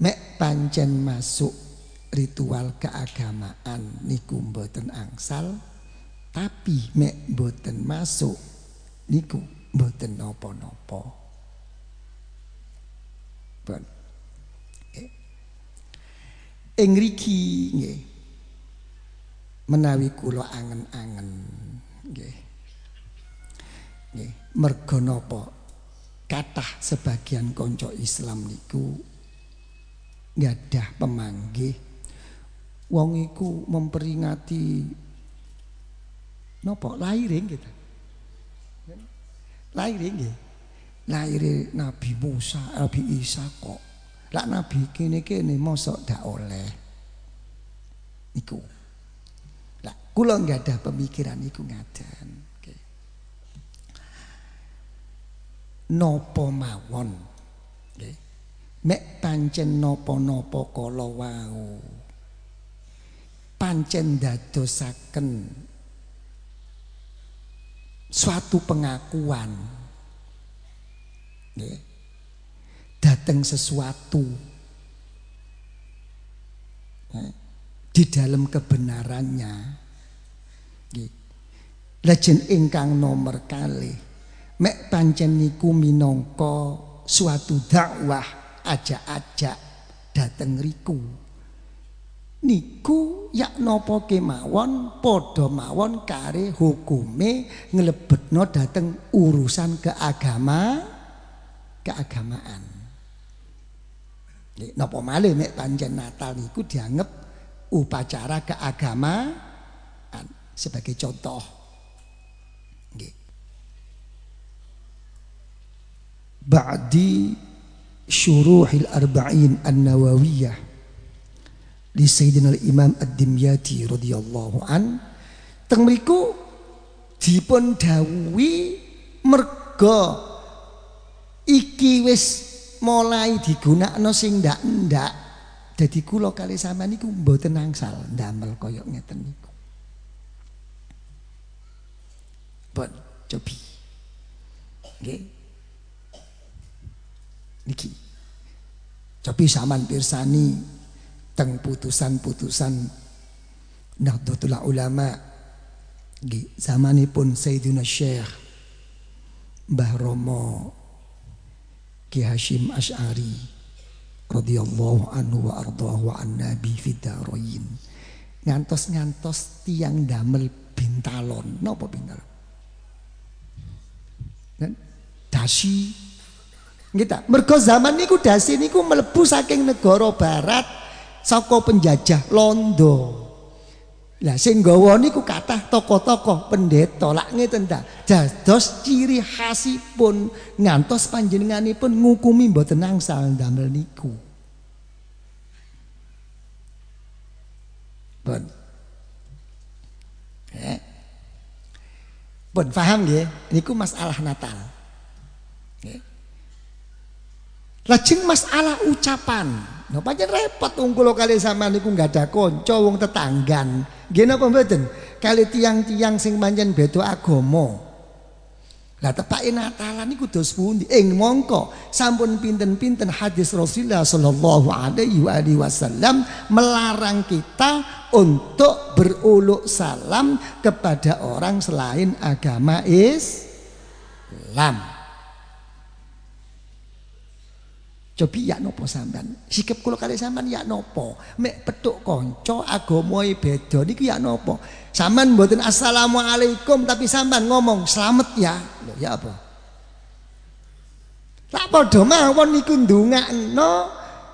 Mek pancen masuk ritual keagamaan niku mboten angsal tapi mek boten masuk niku boten nopo-nopo. Bon. Ing riki nggih. Menawi kula angen-angen nggih. Nggih, merga napa? Kathah sebagian kanca Islam niku gadah pemanggih wong iku memperingati Napa lahire kita? Lahire nggih. Lahire Nabi Musa, Nabi Isa kok. Lah nabi kene-kene mosok dak oleh. Iku. Lah kula nggak ada pemikiran iku ngaten. Okay. Nopo mawon. Mek pancen nopo-nopo kala wau. Pancen dadosaken suatu pengakuan. Ya. datang sesuatu. Di dalam kebenarannya. Ya. Legend ingkang nomor kali mek pancen niku minangka suatu dakwah ajak-ajak dateng riku niku yak nopo kemawon padha mawon kare hukume nglebetno dateng urusan keagama keagamaan. Nek napa malih nek pancen Natal niku dianggap upacara keagamaan sebagai contoh. Ba'di syuruhil arba'in an-nawawiyah di Sayyidina Imam Ad-Dimyati radhiyallahu an. Teng mriku dipun dawuhi merga iki wis mulai digunakno sing ndak-ndak. Dadi kula kali sampean niku mboten angsal ndamel kaya ngeten niku. Pun cobi. Nggih. Niki. Cobi sampean pirsani teng putusan-putusan Nahdlatul Ulama. Di zamanipun Sayyidina Syekh Mbah Romo Ki Hashim Ash'ari radhiyallahu anhu wa ardahu an nabi fidarain ngantos-ngantos tiang damel bintalon. Napa bintalon? Dasi. Kita mergo zaman niku dasi niku melebu saking negara barat saka penjajah Londo. Lah sing gawa niku kathah tokoh-tokoh pendeta lak ngeten ta. Dados ciri khasipun ngantos panjenenganipun ngukumi mboten angsal ndamel niku. Pun. Eh. Pun paham nggih? Niku masalah Natal. Nggih. Lajeng masalah ucapan. Nah pancen repot wong kula kali sampean niku enggak ada kanca wong tetanggan. Nggih napa mboten? Kali tiang-tiang sing pancen beda agama. Lah tepake Natalan niku dos pundi? Ing mongko sampun pinten-pinten hadis Rasulullah sallallahu alaihi wasallam melarang kita untuk beruluk salam kepada orang selain agama Islam. Cobi ya nopo sampean. Sikap kula kali sampean ya nopo. Mek petuk kanca agamae beda niku ya nopo. Sampean mboten assalamualaikum tapi sampean ngomong selamat ya. Loh ya apa? Tak padha mawon niku ndongakno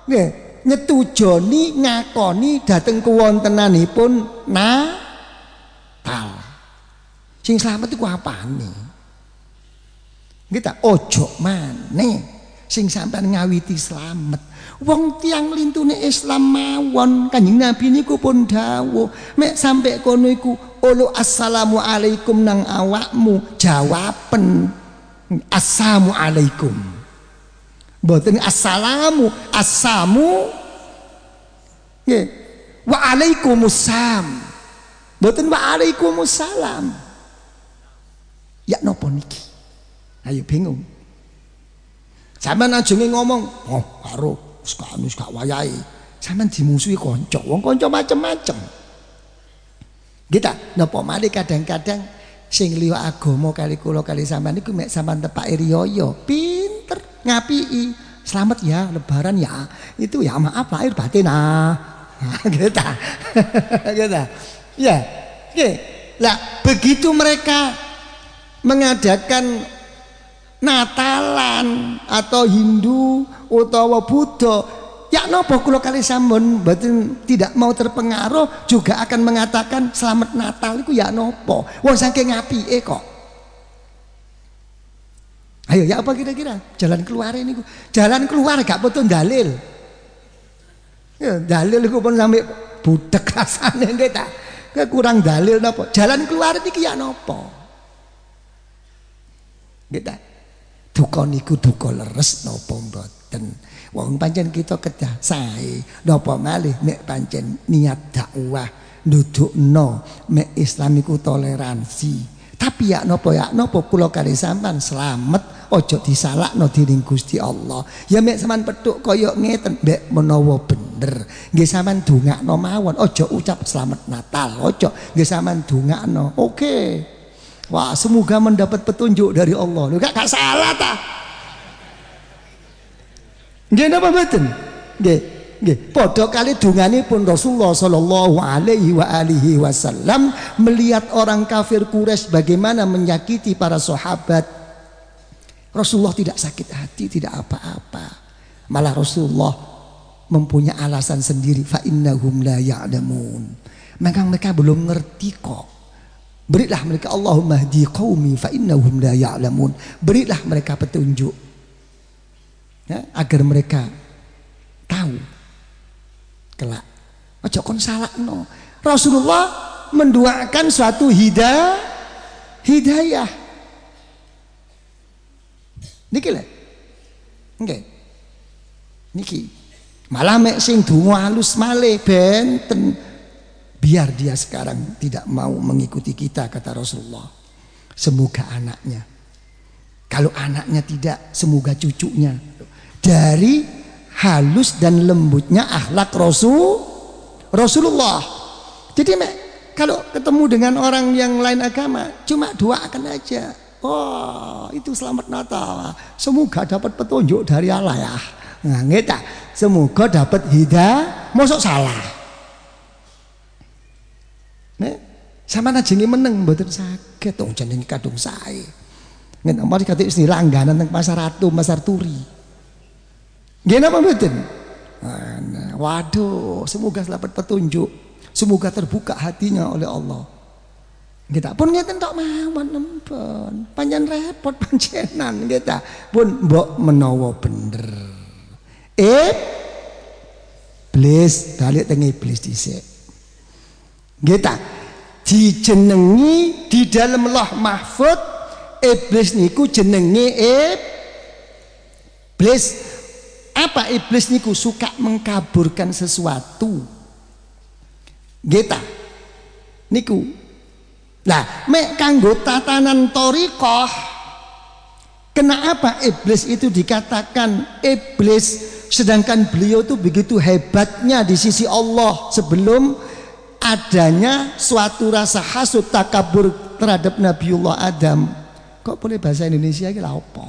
nggih nyetujoni ngakoni dhateng kuwontenanipun Natal. Sing slamet iku apane? Nggih ta ojo maneh sing sampean ngawiti slamet. Wong tiang lintune Islam mawon. Kanjeng Nabi niku pun dawuh mek sampe kono iku ulu assalamu alaikum nang awakmu. Jawaben assalamu alaikum. Mboten assalamu assamu. Nggih. Wa alaikumussalam. Mboten wa alaikumussalam. Ya napa niki? Ayo bingung sampean ajenge ngomong oh karo wis gak anu gak wayahe. Sampeyan dimusuhi kanca, wong kanca macem-macem. Kita napa malih kadang-kadang sing liya agama kali kula kali sampean niku mek sampean tepake riyaya, pinter ngapiki. Selamat ya lebaran ya. Itu ya maaf lahir batin ah. Kita. Kita. Ya. Lah begitu mereka mengadakan Natalan atau Hindu utawa Buddha ya nopo kula kali sampun mboten tidak mau terpengaruh juga akan mengatakan selamat Natal itu ya nopo? Wong saking ngapike kok. Ayo ya apa kira-kira? Jalan keluar ini jalan keluar gak betul dalil. Ya, dalil itu pun sampai budek rasanya kita kurang dalil nopo? Jalan keluar ini ya nopo? Kita duka niku duka leres napa mboten? Wong pancen kita kedah sae napa malih nek pancen niat dakwah ndudukno mek Islam iku toleransi. Tapi ya napa ya napa kula kali sampean slamet aja disalahno dening Gusti Allah. Ya mek sampean petuk kaya ngeten mek menawa bener. Nggih sampean dongakno mawon aja ucap selamat Natal aja. Nggih sampean dongakno oke. okay. Wah, semoga mendapat petunjuk dari Allah. Lu gak, gak salah ta? Nggih napa mboten? Nggih. Nggih, padha kali pun Rasulullah sallallahu alaihi wa alihi wasallam melihat orang kafir Quraisy bagaimana menyakiti para sahabat. Rasulullah tidak sakit hati, tidak apa-apa. Malah Rasulullah mempunyai alasan sendiri fa innahum la ya'lamun. Maka mereka belum ngerti kok. Berilah mereka Allahumma hdi qaumi fa innahum la ya'lamun. Berilah mereka petunjuk. Ya, agar mereka tahu kelak. Ojo kon salahno. Rasulullah mendoakan suatu hidayah hidayah. Niki lho. Nggih. Niki. Malah mek sing donga halus malih benten Biar dia sekarang tidak mau mengikuti kita kata Rasulullah. Semoga anaknya. Kalau anaknya tidak, semoga cucunya. Dari halus dan lembutnya akhlak Rasul Rasulullah. Jadi kalau ketemu dengan orang yang lain agama, cuma doakan aja. Oh, itu selamat Natal. Semoga dapat petunjuk dari Allah ya. Nah, ngeta. Semoga dapat hidayah. Masuk salah. Nek sama jenenge meneng mboten saged wong jenenge kadung sae. Ngen mari kate istri langganan teng pasar Ratu, pasar Turi. Nggih napa mboten? Waduh, semoga dapat petunjuk. Semoga terbuka hatinya oleh Allah. Kita pun ngeten tok mawon nempun. Panjang repot panjenan kita pun mbok menawa bener. Eh Iblis balik teng iblis dhisik. Kita dijenengi di dalam loh mahfud iblis niku jenengi iblis. Apa iblis niku suka mengkaburkan sesuatu? Kita niku. Nah mek kanggo tatanan torikoh kenapa iblis itu dikatakan iblis? Sedangkan beliau itu begitu hebatnya di sisi Allah sebelum adanya suatu rasa hasut takabur terhadap Nabiullah Adam. Kok boleh bahasa Indonesia ini apa?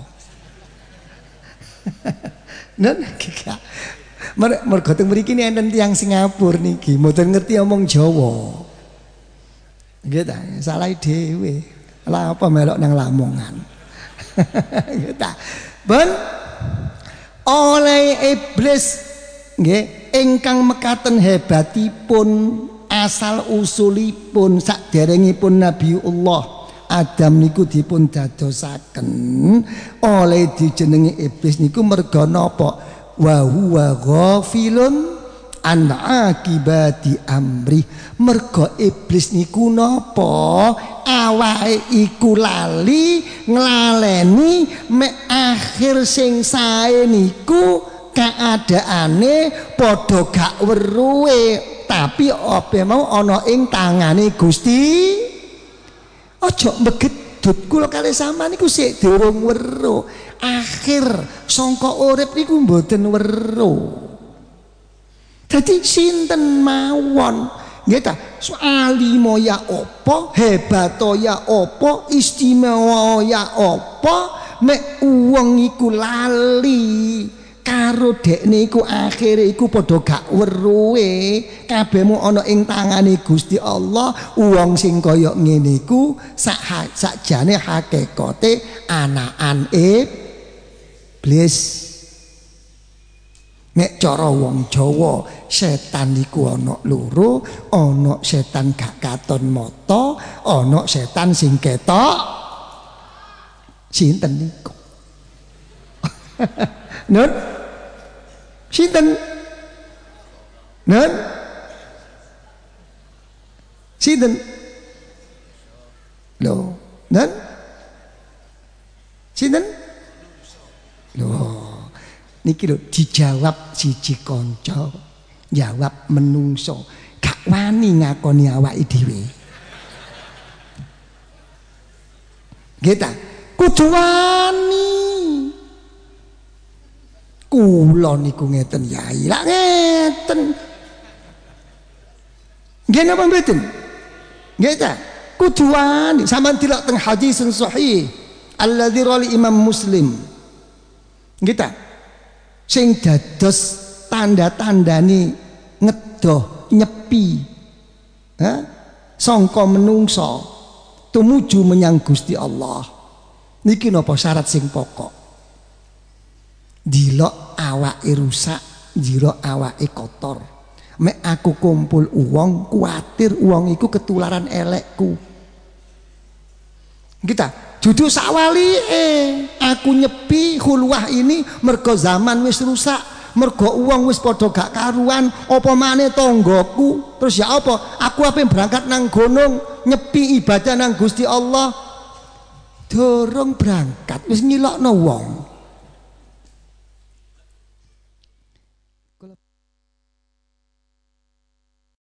Dan kika mereka teng mriki enten tiang Singapura niki mboten ngerti omong Jawa. Gitu salah dhewe. Lah apa melok nang Lamongan? Gitu ben oleh iblis nggih ingkang mekaten hebatipun asal usulipun saderengipun Nabiullah Adam niku dipun dadosaken. Oleh dijenengi iblis niku merga napa? Wa huwa ghafilun an akibati amri. Merga iblis niku napa? Awake iku lali nglaleni me akhir sing sae niku keadaane padha gak weruhe tapi apa mau ana ing tangane Gusti Ojo begedut kula kali sama niku sik durung weruh. Akhir sangka urip niku mboten weruh. Dadi sinten mawon nggih ta? Alimo ya apa, hebat ya apa, istimewa ya apa, mek wong iku lali karo dekne iku akhire iku padha gak weruhe. Kabehmu ana ing tangane Gusti Allah wong sing kaya ngene iku sak sakjane hakikate anakan iblis. Nek cara wong Jawa setan iku ana loro ana setan gak katon mata ana setan sing ketok. Sinten niku Nun Sinten? Nun? Sinten? Loh, Nun? Sinten? Loh, niki lho dijawab siji kanca, jawab menungso, gak wani ngakoni awake dhewe. Kita kudu wani. Kula niku ngeten yai. Lah ngeten. Nggih napa mboten? Nggih ta? Kuduan sampean tilak teng hadis sahih alladzi rali Imam Muslim. Nggih ta? Sing dados tanda-tandane ngedoh nyepi. Ha? Sangka menungso tumuju menyang Gusti Allah. Niki napa syarat sing pokok? Dilok awake rusak, jiro awake kotor. Mek aku kumpul uang, kuatir uang iku ketularan elekku. Kita judul sawali eh aku nyepi hulwah ini mergo zaman wis rusak mergo uang wis padha gak karuan apa maneh tonggoku terus ya apa? Aku apa berangkat nang gunung nyepi ibadah nang Gusti Allah. Dorong berangkat wis nyilokno wong